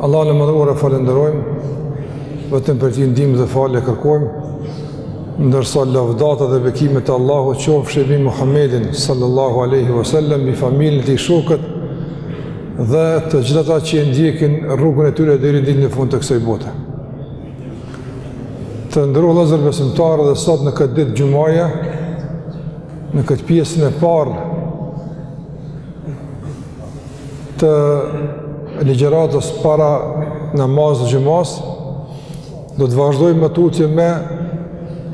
Allahun e madhëruar e falënderojmë, vetëm prej tij ndihmë dhe falje kërkojmë, ndërsa lavdatat dhe bekimet e Allahut qofshin mbi Muhammedin sallallahu alaihi wasallam, mbi familjen e tij, shokët dhe të gjithë ata që ndjekin rrugën e tyre deri në ditën e fundit të kësaj bote. Të nderuar vëllezër besimtarë dhe sot në këtë ditë xhumaja, në këtë pjesën e parë të ligjëratës para namazit të xhumas, do të vazhdojmë më tutje me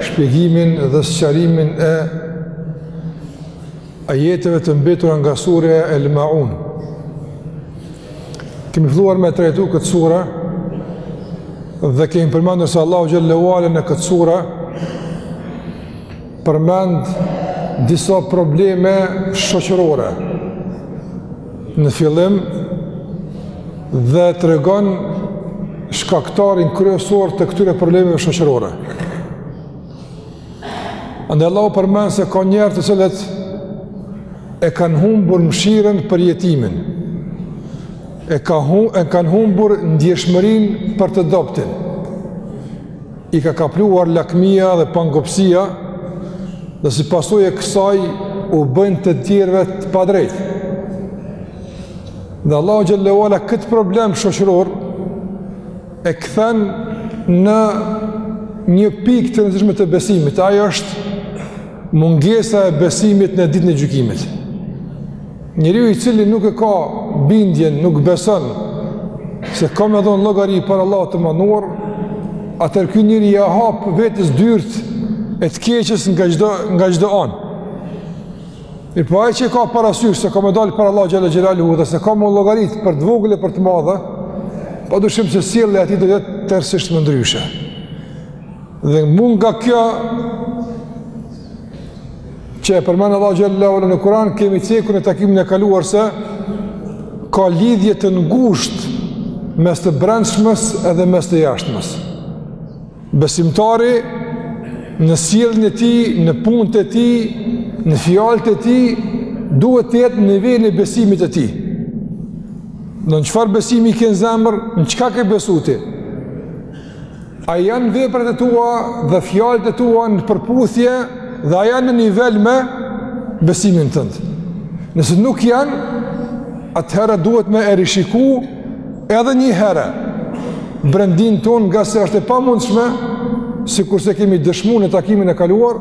shpjegimin dhe sqarimin e ajeteve të mbetura nga surja el-Maun. Kemi filluar me trajtu këtë sure dhe kemi përmendur se Allahu xhelle ve ala në këtë sure përmend disa probleme shoqërore në fillim dhe tregon shkaktarin kryesor të këtyre problemeve shoqërore. Andaj Allahu përmend se ka njerëz të cilët e kanë humbur mëshirën për jetimin, e, ka hum, e kanë humbur ndjeshmërinë për të dobtin, i ka kapluar lakmia dhe pangopësia dhe si pasojë e kësaj u bëjnë të tjerëve të padrejtë dhe Allahu xhelle ve ala këtë problem shoqëror e kthen në një pikë të rëndësishme të besimit ajo është mungesa e besimit në ditën e gjykimit Njeriu i cili nuk e ka bindjen, nuk beson se ka me dhonë llogari para Allahut të madhëruar, atëherë ky njeri ia hap vetes dyrt e të keqes nga çdo, nga çdo anë. E po ai që e ka parasysh se ka me dalë para Allahut xhelle xhelaluhu dhe se ka me u llogarit për të vogël për të madhe, pa dyshim se sjellja e tij do jetë tërësisht më ndryshe. Dhe mu nga kjo që e përmend Allahu xhelle ve ala në Kur'an kemi cekur në takimin e kaluar se ka lidhje të ngushtë mes të brendshmës edhe mes të jashtmës. Besimtari në sjelljen e tij, në punët e tij, në fjalët e tij duhet të jetë në nivelin e besimit të tij. Në çfarë besimi ke në zemër, në çka ke besuar ti? A janë veprat e tua dhe fjalët e tua në përputhje dhe a janë në nivel me besimin tënd? Nëse nuk janë, atëherë duhet me e rishiku edhe një herë brendinë tonde ngase është e pamundshme, sikurse kemi dëshmu në takimin e kaluar,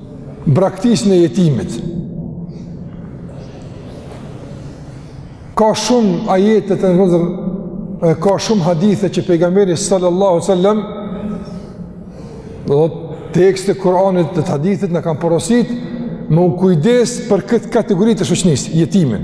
braktisjen e jetimit. Ka shumë ajete të nderuar vëllezër, ka shumë hadithe që pejgamberi sallallahu alaihi wasallam dhe tekstet e Kur'anit dhe të hadithit na kanë porosit me u kujdes për këtë kategori të shoqnisë, jetimin.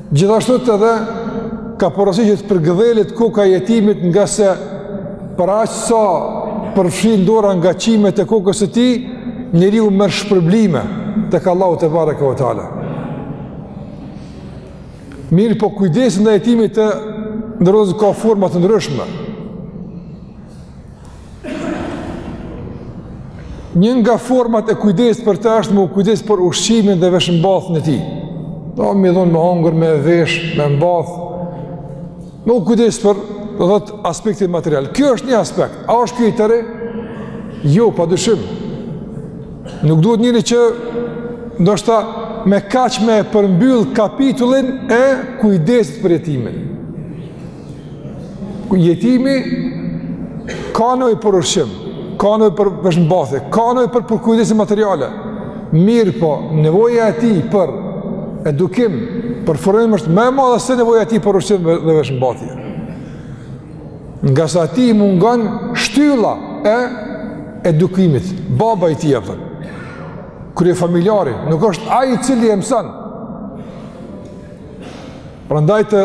Gjithashtu edhe ka porosi që të përkëdhelet koka e jetimit ngase për aq sa përfshin dora nga qimet e kokës së tij, njeriu merr shpërblime tek Allahu tebareke ve teala. Mirëpo kujdesi ndaj jetimit të nderuar vëllezër ka forma të ndryshme. Një nga format e kujdesit për të është me u kujdes për ushqimin dhe veshmbathjen e tij. Do me i dhon me hongër me vesh, me mbath. Me u kujdes për do thotë aspektin material. Ky është një aspekt. A është ky i tëri? Jo, pa dyshim. Nuk duhet njeri që ndoshta me kaq me e përmbyll kapitullin e kujdesit për jetimin. Jetimi ka nevojë për ushqim, ka nevojë për veshmbathje, ka nevojë për përkujdesje materiale. Mirëpo, nevoja e tij për edukim, për formim është më e madhe se nevoja e tij për ushqim dhe veshmbathje. Ngase atij i mungon shtylla e edukimit, baba i tij apo kryefamiljari, nuk është ai i cili e mëson. Prandaj të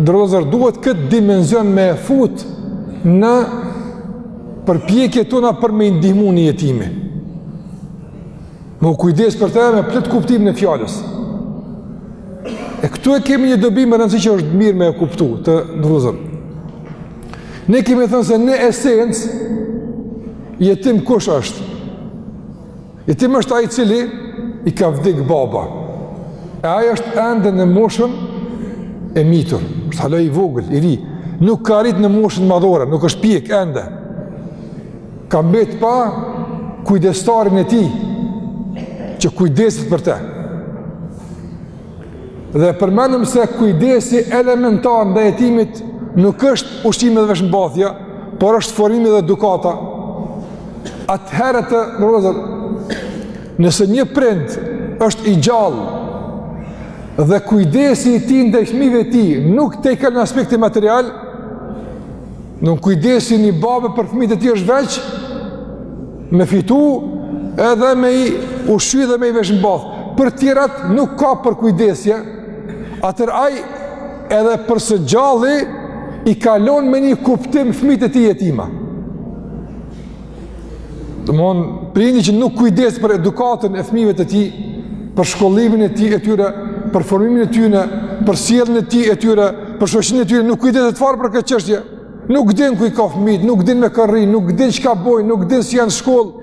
nderuar vëllezër duhet këtë dimenzion me e fut në përpjekjet tona për me i ndihmu një jetimi. Me u kujdes për të me plotkuptimin e fjalës. E këtu e kemi një dobi me rëndësi që është mirë me e kuptu të nderuar vëllezër. Ne kemi thënë se në esencë jetim kush është? Jetim është ai i cili i ka vdek baba. E ai është ende në moshën e mitur. Është hala i vogël, i ri. Nuk ka arrit në moshën madhore, nuk është pjek ende. Ka mbet pa kujdestarin e tij që kujdeset për të. Dhe përmendëm se kujdesi elementar ndaj jetimit nuk është ushqimi dhe veshmbathja, por është formimi dhe edukata. Atëherë të nderuar vëllezër, nëse një prind është i gjallë dhe kujdesi i tij ndaj fëmijëve të tij nuk tejkalon aspektin material, Në kujdesi i një babe për fëmijët e tij është veç me fitu edhe me i ushqy dhe me i veshmbath. Për tjerat nuk ka përkujdesje, atëherë ai edhe për së gjalli i ka lon me një kuptim fëmijët e tij jetima. Domethon, prindi që nuk kujdeset për edukatën e fmijve të tij, për shkollimin e tij e tyre, për formimin e tyre, për sjelljen e tij e tyre, për shoqnin e tyre, nuk kujdeset fare për këtë çështje. Nuk din ku i ka fmijt, nuk din me kë rrinë, nuk din çka bojnë, nuk din si janë n'shkollë.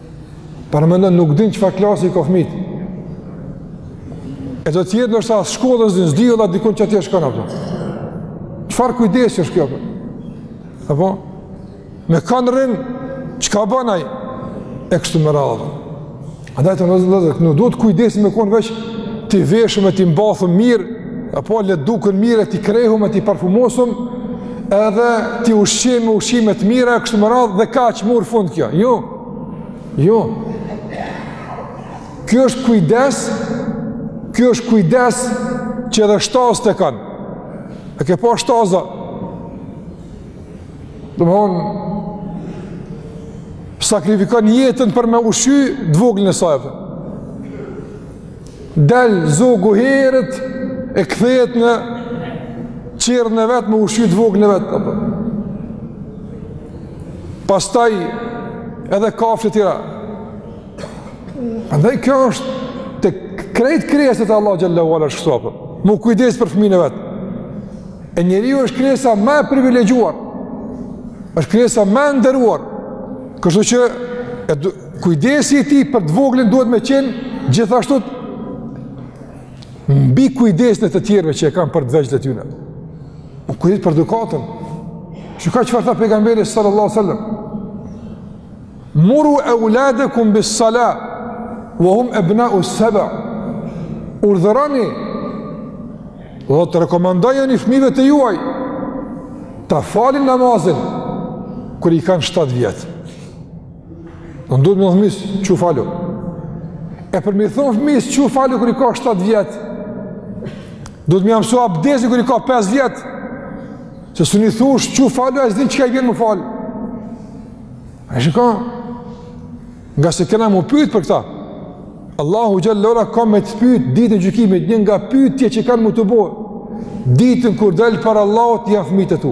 Paramendo, nuk din çfarë klase i ka fmijt. E të jetë, ndërsa as shkollën s'e di, vallah dikun qatje shkon, apo? Çfarë kujdesi është kjo, apo? Me kanë rrinë, çka ban ai? E kështu me radhë. Andaj të nderuar vëllezër, nuk duhet kujdesi me konë veç t'i veshëm e t'i mbathëm mirë, apo le duken mirë e t'i krehëm e t'i parfumosëm, edhe t'i ushqejm me ushqime të mira kështu me radhë dhe kaq, murr fund kjo. Jo, jo. Kjo është kujdes, kjo është kujdes që edhe shtazët e kanë. E ke pa shtaza, domethon, sakrifikon jetën për me ushqy t'voglin e saj. Del zogu herët e kthehet në çerdhen e vet me ushqy t'voglit e vet apo. Pastaj edhe kafshët e tjera. Andaj kjo është te krejt krijesat e Allahut xhelle ue ala, ashtu apo? Me u kujdes për fëmijën e vet. E njeriu është krijesa më e privilegjuar. Është krijesa më e nderuar. Kështu që Kujdesi i tij për të voglin duhet me qenë gjithashtu mbi kujdesin e të tjerëve që e kanë për t'vegjlit e tyne. Me u kujdes për edukatën. Shiko çfarë tha pejgamberi sallallahu sallam? Muru euladekum bis-salah, wa hum ebnau seba. Urdhëroni, do thotë rekomandojuni fmijve të juaj, ta falin namazin, kur i kanë 7 vjet. Duhet me i thonë fëmis, çu falu. E për me i thonë fëmis, çu falu kur i ka 7 vjet, duhet me ia mësu abdesin kur i ka 5 vjet. Se s'un i thush, çu falu, e s'di çka i vjen me fal. A shikon? Nga se kena me u pyt për këta. Allahu xhelle ue ala ka me të pyt ditën e gjykimit, një nga pyetjet që kanë me t'u bo ditën kur del para Allahut, janë fëmijët e tu.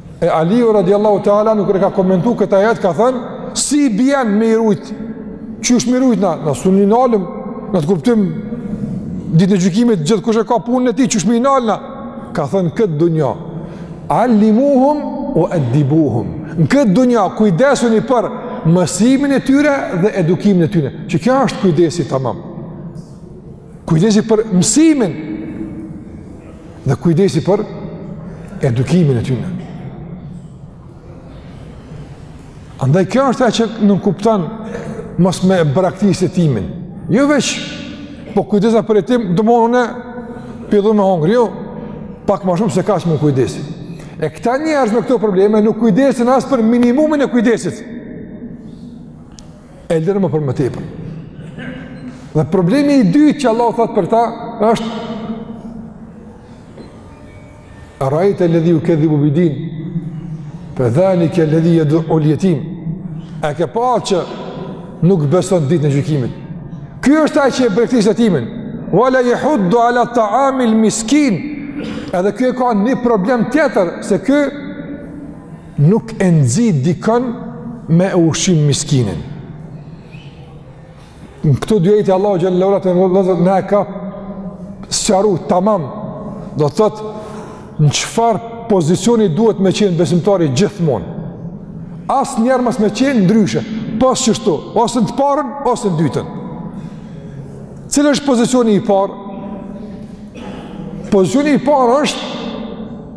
E Aliu radiallahu ta'ala anhu tue e komentu këtë ajet, ka thënë, si bjen me i rujtë, qysh me i rujtë na, na s'un i nalëm, në atë kuptim, ditën e gjykimit, gjithkush e ka punën e tij, qysh me i nal na, ka thënë n'këtë dunja, allimuhum ue eddibuhum, në këtë dunja, kujdesuni për mësimin e tyre dhe edukimin e tyre, që kjo është kujdesi tamam. Kujdesi për mësimin dhe kujdesi për edukimin e tyre. Andaj kjo është e që nuk kuptan mos me braktis jetimin. Jo veç, po kujdesa për jetim, domethonë me pi dhe me hongër, jo, pak ma shumë se kaq mu kujdes. E këta njerëz me këto probleme nuk kujdesin as për minimumin e kujdesit. E lëre më për më tepër. Dhe problemi i dytë që Allah thot për ta, është Eraejtel-ledhi jukedhibu bid-din, fe dhalikel-ledhi jedu'ul-jetim, e ke pa që nuk beson ditën e gjykimit. Ky është ai që e braktis jetimin, wa la jehuddu ala taamil miskin, edhe ky e ka një problem tjetër, se ky Nuk e nxit dikën me e ushqy miskinin. Në këto dy ajete Allahu xhel-le ve ala na e ka sqaru tamam do të thotë në çfarë pozicioni duhet me qenë besimtari gjithmonë. Asnjëherë mos me qenë ndryshe, pos qështu, ose në të parën, ose në të dytën. Cili është pozicioni i parë? Pozicioni i parë është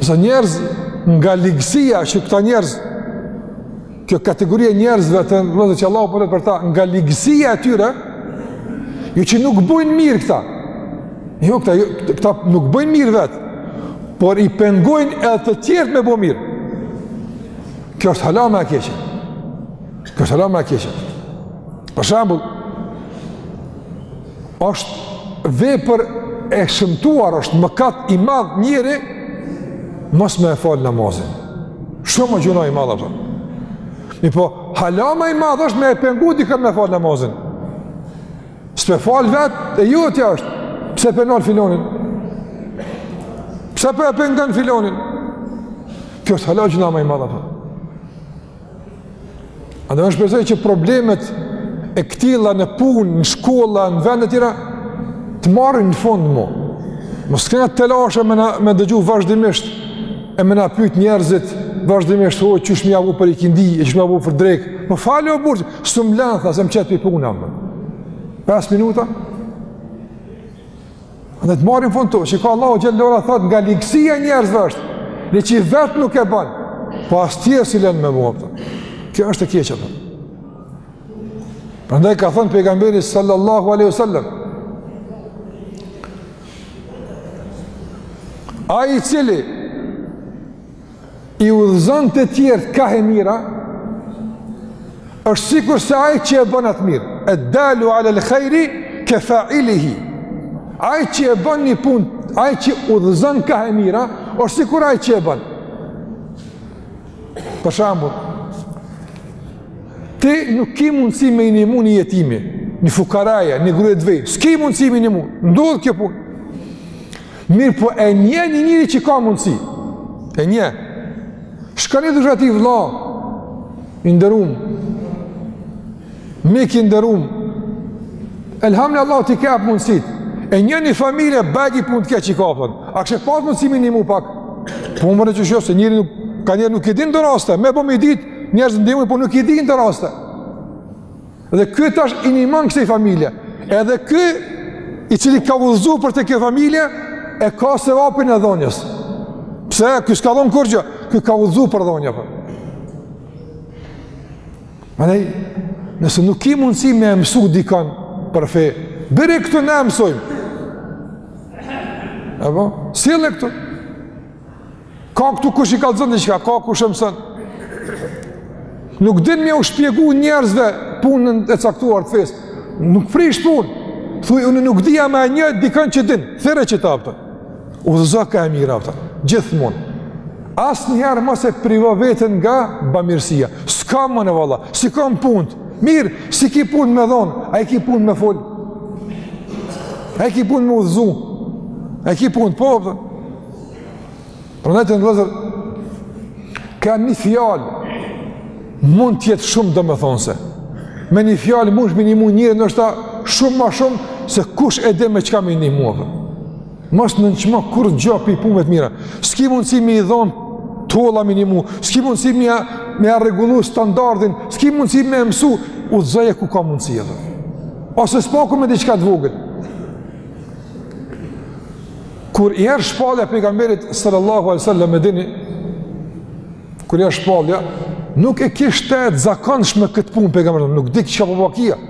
Nëse njerëz nga ligësia që këta njerëz, kjo kategori e njerëzve që Allahu po flet për ta, nga ligësia e tyre, jo që nuk bojnë mirë këta, jo këta, jo, këta nuk bojnë mirë vetë, por i pengojnë edhe të tjertë me bo mirë. Kjo është hala ma e keqe. Kjo është hala ma e keqe. Për shembull, Është vepër e shëmtuar, është mëkat i madh njeri mos me e fal namazin. Shumë gjynah i madh ato. Mirëpo, hala ma i madh është me e pengu dikën me fal namazin. S'pe fal vet e jotja është. Pse pe nal filanin? Pse po e pengon filanin? Kjo është hala gjynah ma i madh ato. Andaj shpresoj që problemet e këtilla në punë, në shkolla, në vendet tjera, të marrin fund mo. Mos kena telashe me, na, me dëgju vazhdimisht e me na pyt njerëzit vazhdimisht ho, qysh me ia bo për ikindi, e qysh me ia bo për drekë. Po falu o burrë, s'um lanë, tha se më qet prej puna. 5 minuta, Andaj të marrin fund to, që ka Allahu xhel-le ve ala thot nga ligësia e njerëzve është, edhe që vetë nuk e banë, po as tjerët s'i len me bo këto. kjo është e keqe ato, prandaj ka thënë pejgamberi sallallahu aleyhu sallam, ai i cili i udhëzon të tjertë kah e mira, është sikurse ai që e bën atë mirë, ed-dalu alel khejri ke failihi, ai që e bën një punë, ai që udhëzon kah e mira, është sikur ai që e bën. Për shembull, ti nuk ki mundësi me i nimu një jetimi, një fukaraja, një gruje të vej, s'ki mundësi me i nimu, ndodh kjo punë. Mirëpo e njeh një njeri që ka mundësi. E njeh. Shkon i thu, shko ti vlla i nderum, mik i nderum, elhamdulillah ti ke mundësitë, e njeh një familje bagi punët keq i ka, a kishe pas mundësi me i nimu pak, po më mërë që shjo se njeri nuk, ka njeri nuk i din do raste, me bo me i ditë, njerëz i ndihmu, po nuk i din do raste. Dhe ky tash i nimon kësaj familje. Edhe ky i cili ka udhëzu për te kjo familje e ka sevapin e dhonies. Pse ky s'ka dhon kurgjo? Ky ka udhëzu për dhonie apo? Andaj, nëse nuk ki mundësi me mësu dikon për fe, bjere këtu na e mësojmë. Apo, sille këtu. Ka këtu kush i kallzon diçka, ka kush e mëson. Nuk din me jau shpjegu njerëzve punën e caktuar të fesë. Nuk prish punë. Thuj, unë nuk di, ama njoh dikon që din. Thirre qeta, kupton. Udhëzo kah e mira, kupton. Gjithmonë. Asnjëherë mos e privo veten nga bëmirësia. S'ka me thonë valla, s'i kam punët. Mirë, s'i ki punët me dhonë, a i ki punët me folë. A i ki punët me udhëzu. A i ki punët, po, kupton. Prandaj vëllezër, nganjë fjalë mund të jetë shumë domethënëse. Me një fjalë mundesh me i nimu njerit ndoshta shumë më shumë se kush e di me çka me i nimu apo. Mos nënçmo kurgjo prej punëve të mira. S'ki mundsi me i dhon t'holla me i nimu. S'ki mundsi me ja me ja rregullu standardin. S'ki mundsi me e mësu, udhëzoje ku ka mundsi apo. Ose s'paku me diçka të vogël. Kur i erdh shpallja pejgamberit sallallahu alaihi wasallam e dini kur i erdh shpallja nuk e kishte të zakonshme këtë punë pejgamberi, nuk dike çka po bahet.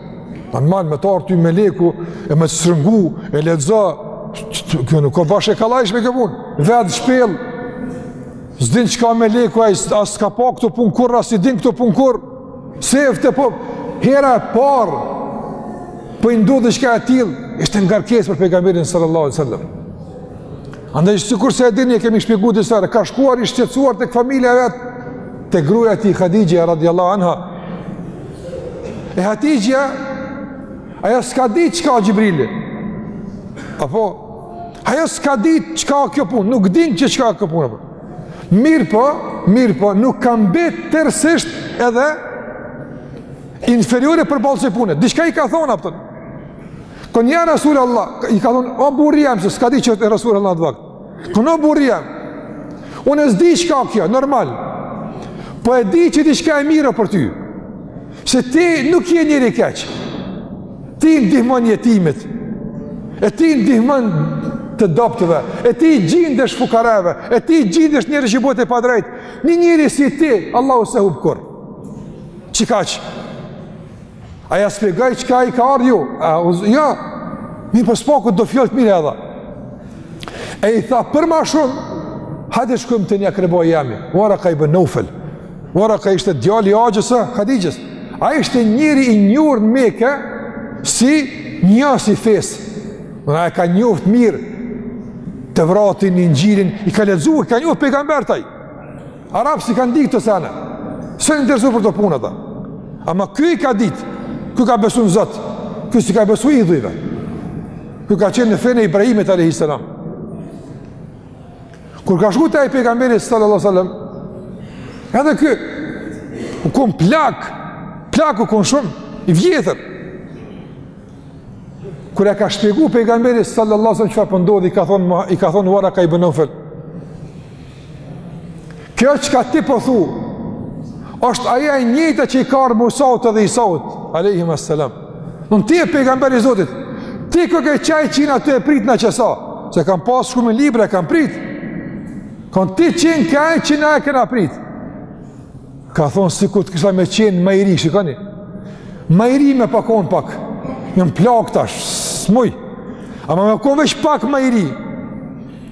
Po normal me t'ardh ty meleku e me shtrëngu e lexo kjo nuk ko bash e kallajshme kjo punë. Vet n'shpellë. S'din çka meleku ai as e ka pa këtë punë kurrë, as e din këtë punë kurrë. Sefte po, hera e parë, po i ndodh diçka e tilë, ishte ngarkesë për pejgamberin sallallahu alaihi sallam. Andaj sikurse e dini, e kemi shpjegu disa herë, ka shkuar i shqetsuar tek familja e vet, te gruaja e tij Hadixhja radiallahu anha. E Hadixhja, ajo s'ka dit çka Xhibrili. Apo, ajo s'ka dit çka kjo punë, nuk din që çka kjo punë. Mirëpo, mirëpo, nuk ka mbetë tërsisht edhe inferiore përballë qësaj pune. Diçka i ka thonë, apëtën. Kon ja Rasul Allah, i ka thonë, o burri jem, se s'ka di që e Rasul Allah të vakë. Kën o burri jam, unë e zdi që ka kjo, normal. Po e di që diçka e mirë për ty. Se ti nuk je njeri i keq. Ti ndihmon jetimit. E ti ndihmon të dobtëve. E ti gjindesh fukarave. E ti gjindesh njerit që i bëhet e padrejt. Një njeri si ti, Allahu s'e hup kurrë. Qikaq. A ja shpjegoi çka i ka ardhur? Jo, jo. Mirëpo s'paku do fjalë të mira i dha. E i tha për ma shumë, hajde shkojmë te një akraba i jemi. Uaraka ibn Neufel. Uaraka ishte djali i axhës së Hadixhes. Ai ishte njeri i njohur në Mekë si njohësi i fesë. E ka njoft mirë Tevratin, Inxhilin, i ka lexuar, i ka njoft pejgamberët ai. Arabët s'i kanë ditë këto sene. S'jon interesu për këto punë ata. Ama ky i ka ditë, ky ka besu në Zot, ky s'i ka besu idhujve. Ky ka qenë në fenë e Ibrahimit a.s. Kur ka shku te ai pejgamberi sallallahu sallam, edhe ky, u kon plak, plak u kon shumë, i vjetër. Kur e ka shpjegu pejgamberi sallallahu sallam çfarë po ndodh, i ka thonë, i ka thonë Uaraka ibn Neufel. Kjo çka ti po thu, është ajo e njëjta që i ka ardh Musaut edhe Isaut, alejhime selam. Kon ti je pejgamber i Zotit, ti koke qaj që na t'kena prit na qe sa, se kam pas shumë libra, e kam prit. Kon ti qenke ai që na e kena prit. Ka thonë sikur të kisha me qenë ma i ri, shikoni. Ma i ri me pas kon pak, jam plak tash, s'muj. Ama me kon veç pak ma i ri.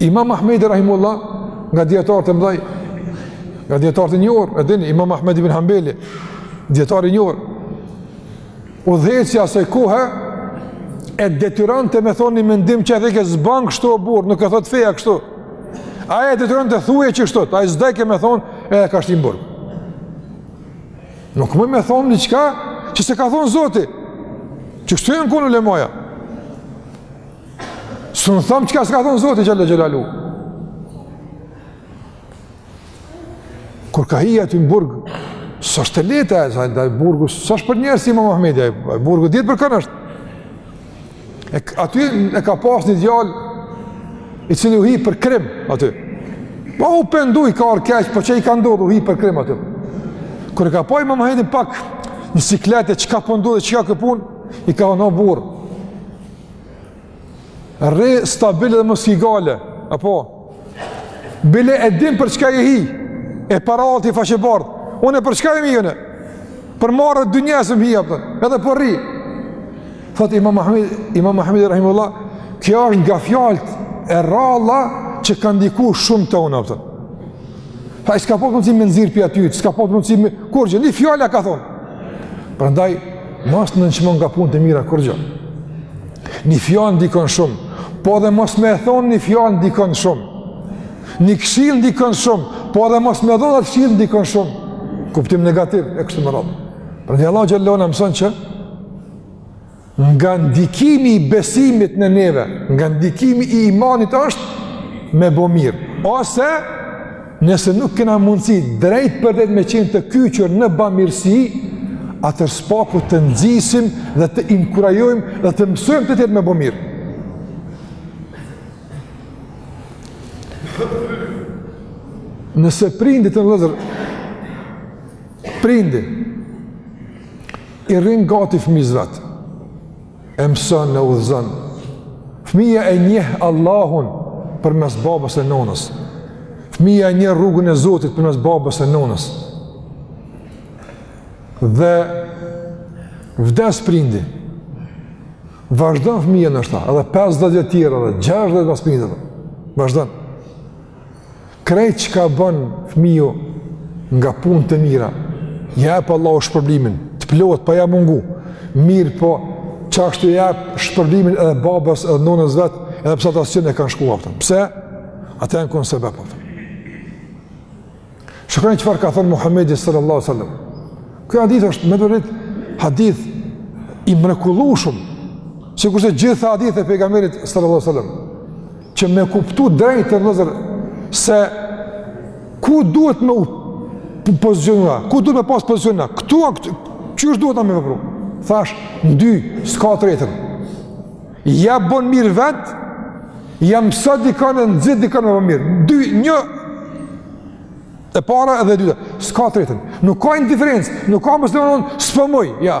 Imam Ahmedi rahimehullah, nga dijetarët e mdhaj, nga dijetarët e njohur, e dini, Imam Ahmed ibn Hanbeli, dijetar i njohur, udhëheqësi i asaj kohe, e detyronte me thonë një mendim që e thojke s'bon kështu o burrë, nuk e thotë feja kështu. Ai e detyronte thuje qështu, ai s'dojke me thonë, e e ka shti n'burg. Nuk muj me thonë diçka që s'e ka thonë zoti, qështu jon kon ulemaja. S'kanë thanë çka s'ka thonë Zoti xhele xhelaluhu. Kur ka hi aty në burg, s'është të lehta e zajnë, da i burgu, s'është për njerëz si imam Ahmedi, ai burgu dihet për kënë është. E, aty e ka pas një djalë, i cili u hi për krim, aty. Ma po u pendu i ka ardh keq, po që i ka ndodhë, u hi për krim, aty. Kur e ka pa imam Ahmedin pak, në siklete, që ka pëndu po dhe që ka këpun, i ka thon o burrë. Rri stabil dhe mos ki gajle. Apo bile e dim për çka ke hi. E paç Allahu faqe bardh. Unë për çka kam hi unë? Për marre t'njerëzve s'kam hi aty. Edhe po rri. Thot Imam Ahmed, Imam Ahmed rahimullah, kjo është nga fjalët e rralla që kanë ndikuar shumë te unë atë. Ai s'ka pas mundësi me nxirr pi atyt, s'ka pas mundësi kurgjo, ni fjalë e ka thon. Prandaj mos nënçmo nga punët e mira kurgjo. Ni fjalë ndikon shumë. Po dhe mos me thon ni fjalë ndikon shumë. Ni këshill ndikon shumë, po dhe mos me dhon atë këshill ndikon shumë. Kuptim negativ e kështu me radhë. Prandaj Allah xheleshanuhu na mëson që Nga ndikimi i besimit në neve, nga ndikimi i imanit është me bo mirë. Ose, nëse nuk kena mundësi drejtpërdrejt me qenë të kyçur në bamirësi, atëherë së paku të nxisim dhe të inkurajojmë dhe të mësojmë të tjerët me bo mirë. Nëse prindi o vllazën, prindi, i rrin gati fëmijës vet. E mëson e udhëzon. Fëmija e njeh Allahun përmes babës e nonës. Fëmija e njeh rrugën e Zotit përmes babës e nonës. Dhe vdes prindi. Vazhdon fëmija ndoshta, edhe 50 vjet tjera, edhe 60 pas prindit. Vazhdon. krejt çka bon fëmiju nga punët e mira, ja jep Allahu shpërblimin, të plot, pa ja mungu, mirëpo, qashtu ja jep shpërblimin edhe babës edhe nonës vet, edhe pse ata kanë shku aftën. Pse? Ata janë kon sebe për aftën. Shikoni çfarë ka thonë Muhammedi sallallahu sallam. Ky hadith është me të vërtetë hadith i mrekullueshëm, sikurse gjitha hadithet e pejgamberit sallallahu sallam. që me kuptu drejt o vllazën se ku duhet me u pozicionua, ku duhet me pas pozicion, këtu a këtu, qysh duhet na me vëpru? Thash, janë dy, s'ka të tretën. Ja bon mirë vetë, ja mëso dikan, nxit dikan me bo mirë. Dy, një, e para edhe e dyta, s'ka të tretën. Nuk ka indiferencë, nuk ka mos domethonë, s'pëmoj, ja.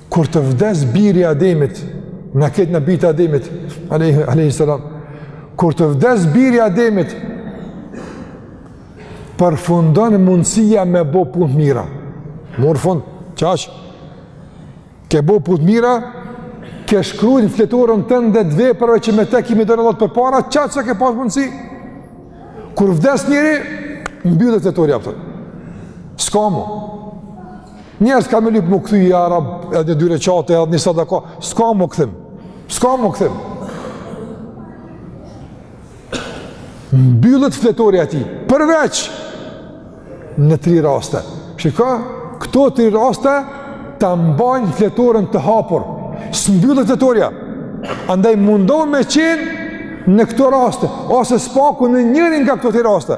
Kur të vdes biri Ademit, na ka thonë Nebiu Ademit, a.s. Kur të vdes biri Ademit, përfundon mundësia me bo punë t'mira. Murr fund, qaq, ke bo punë t'mira, ke shkru n'fletoren tënde t'veprave që me te ki me dal Allahut përpara, qaq sa ke pas mundësi, kur vdes njeri, mbyllet fletorja aty. S'ka mu, Njerëz ka me lyp m'u kthy, ja Rab, edhe një dy reqate, edhe një sadaka, s'ka më kthim, s'ka më kthim. Mbyllet fletorja e tij, përveç në tri raste. Shika, këto tri raste ta mbajnë fletoren të hapur, s'mbyllet fletorja, andaj mundohu me qenë në këto raste, ose së paku në njërin nga këto tri raste.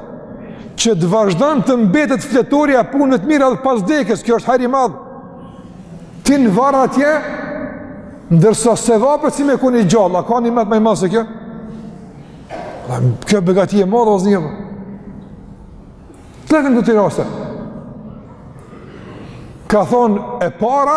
që të vazhdon të mbetet fletorja e punëve të mira edhe pas dekës, kjo është hajr i madh, ti në varr atje, ndërsa sevapet si me kon i gjallë, a ka nimet ma i madh se kjo? Dhe, kjo begati e madhe, o xhemat. Cilat janë këto tri raste? Ka thonë, e para,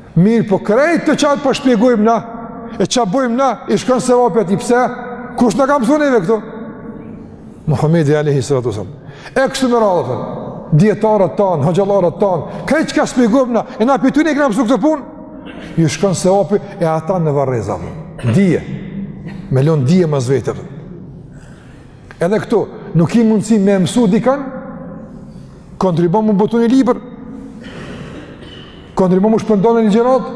Mirëpo krejt këto ça po shpjegojmë na, e ça bojmë na, i shkon sevapi atij pse, kush na ka msu neve këto? Muhammedi alejhi salatu ve selam. E kështu me radhë, thënë, dijetarët tanë, hoxhallarët tanë, krejt çka shpjegojmë na, e na pej tyne i kena msu këto punë, i shkon sevapi edhe ata në varreza, dije, me lonë dije mas vetes. Edhe këtu, nuk ki mundësi me mësu dikan, kontribon m'u botu një libër, kontribon m'u shpërnda një ligjëratë,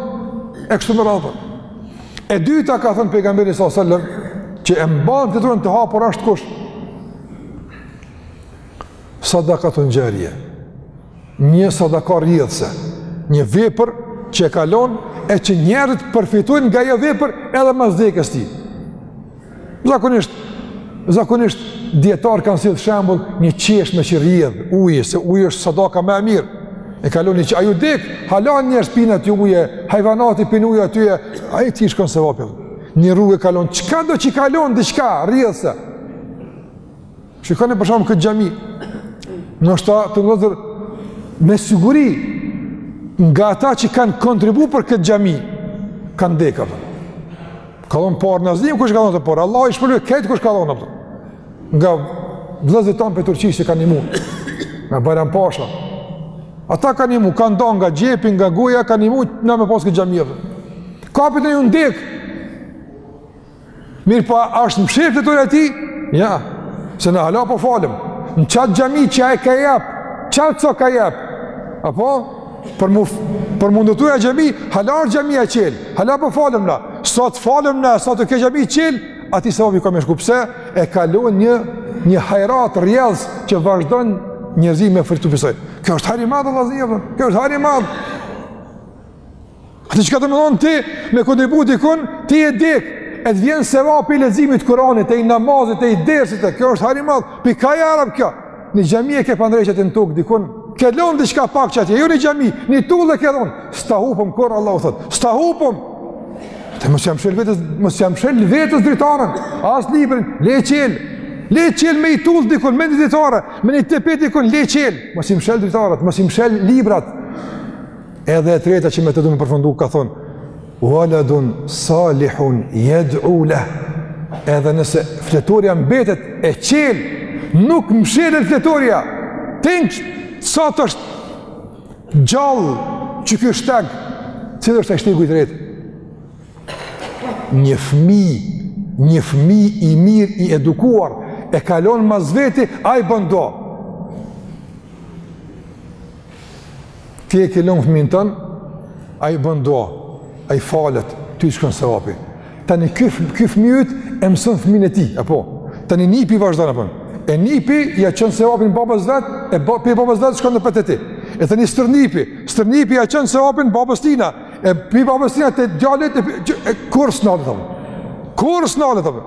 e kështu me radhë. E dyta ka thënë pejgamberi salallahu alejhi ve selem, që e mban fletoren të hapur ashtë kush, sadakatun xharije, një sadaka rrjedhëse, një vepër që e ka lon e që njerzit përfitojnë nga ajo vepër edhe mas dekës tij. Zakonisht, zakonisht dijetarët kanë sjellë shembull një çeshme që rrjedh uji, se uji është sadaka ma e mirë. E ka lon një që aj u dek, hala njerëz pinë atje ujë, hajvanat pinë ujë atje, atij i shkon sevapi. Një rrugë e ka lon, çkado që e ka lon, diçka rrjedhëse. Shikoni për shembull këtë xhami. Nashta të vjetër me siguri nga ata që kanë kontribu për këtë xhami kanë dekë. Ka dhënë pare, na s'dim kush ka dhënë pare. Allahi i shpërbleftë kush ka dhënë. Nga vllezërit tanë prej Turqisë që kanë nimu. Nga Bajram Pasha. Ata kanë nimu, kanë dhënë nga xhepi, nga goja, kanë nimu na me pasë këtë xhami. Ka pej tyne u dekë. Mirëpo, a është mshelë fletorja e tij? Jo, se na hala po falem. Në qat xhami që ai e ka jep, qato ça ka jep. Apo, për mu, për m'u ndërtu ajo xhami, hala është xhamia e çelë. Hala po falem na. Sa të falem na, sa të ke xhamia çelë, atij sevapi ka me i shku. Pse e ka lon një, një hajrat rrjedhës që vazhdojnë njerzit me përfitu pej saj. Kjo është hajr i madh, Allah zinjë, kjo është hajr i madh. Atë që ka të mendon ti me kontribu dikun, ti je dek, e të vjen sevapi i leximit të Kuranit, e i namazit, e i dersit, e kjo është hajr i madh, pi ka i arab kjo, një xhami e ke pas ndreq në tokë dikun, ke lënë diçka pak që atje, jo një xhami, një tullë e ke lënë, s'ta hupim kurrë Allahu thotë, s'ta hupim, ti mos ia mshel vetes, mos ia mshel vetes dritaren, as librin, le çelë, le çelë me ni tullë dikun, me një dritare, me një tapet dikun, le çelë, mos i mshel dritaret, mos i mshel librat, Edhe e treta që me të du me përfundu, ka thonë, Waladun salihun jed'u leh, edhe nëse fletorja mbetet e çelë, nuk mshelet fletorja, tinq, sa të është gjallë që ky shteg, cili është ai shtegu i tretë? Një fmi, një fmi i mirë, i edukuar, e ke lon mas veti, ai bën dua, Ti e ke lënë fëmin tënd, ai bën dua, ai falet, ty të shkon sevapi. Tani ky fëmijë e mëson fëmin e tij, apo. Tani nipi vazhdon, apo. E nipi, ia çon sevapin babës vet, e ba, pi babës vet shkon nëpër te ti. E tani stërnipi, stërnipi ia çon sevapin babës tina, e pi babës tina te djali, e, e, e kurrë s'nalet, apo. Kurrë s'nalet, apo.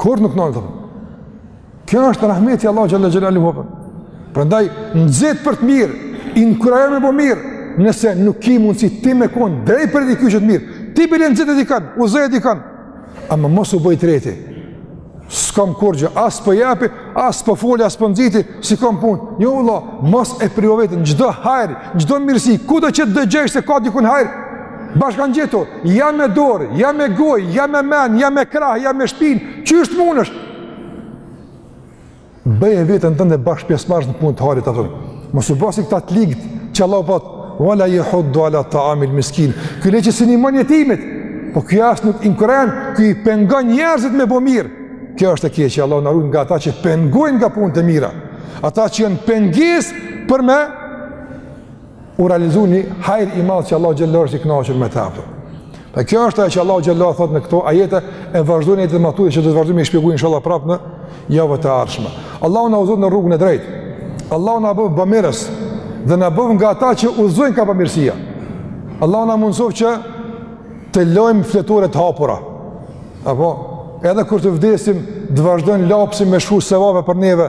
Kurrë nuk nalet, apo. Kjo është rahmeti i Allahut xhelle xhelaluhu. Prandaj nxit për të mirë, inkurajon me bo mirë, nëse nuk ke mundsi ti me kon drejtpërdrejt i kyç në të mirë. Ti bile nxite dikan, udhëzo dikan. Ama mos u bëj i treti. S'kam kurgjo, as po japi, as po fol, as po nxiti, s'i kam punë. Jo valla, mos e privo veten çdo hajr, çdo mirësi, kudo që të dëgjojsh se ka dikun hajr, bashkangjitu, ja me dorë, ja me gojë, ja me men, ja me krah, ja me shpinë, qysh të munësh, Bëje veten tënde bashkëpjesëmarrës në punë të hajrit atë. Mos u bo si këta të ligët që Allahu po thot, wala jahuddu ala ta'amil miskin, ky le që s'i nimon jetimit, po ky as nuk inkurajon, ky i pengon njerëzit me bo mirë, kjo është e keqe, Allahu na rujt nga ata që pengojnë nga punët e mira, ata që janë pengis për me u realizu një hajr i madh që Allahu xhallahu është i kënaqur me të. Dhe kjo është ajo që Allahu xhallahu thot në këto ajete e vazhdon ajete të mëtutje që do të vazhdojmë t'i shpjegojmë inshallah prapë në javët e ardhshme. Allahu na udhëzoft në rrugën e drejtë. Allahu na bëft bamirës dhe na bëft nga ata që udhëzojnë kah bamirësia. Allahu na mundësoft që të lojmë fletore të hapura. Apo edhe kur të vdesim, të vazhdojë lapsi me shkru sevape për neve,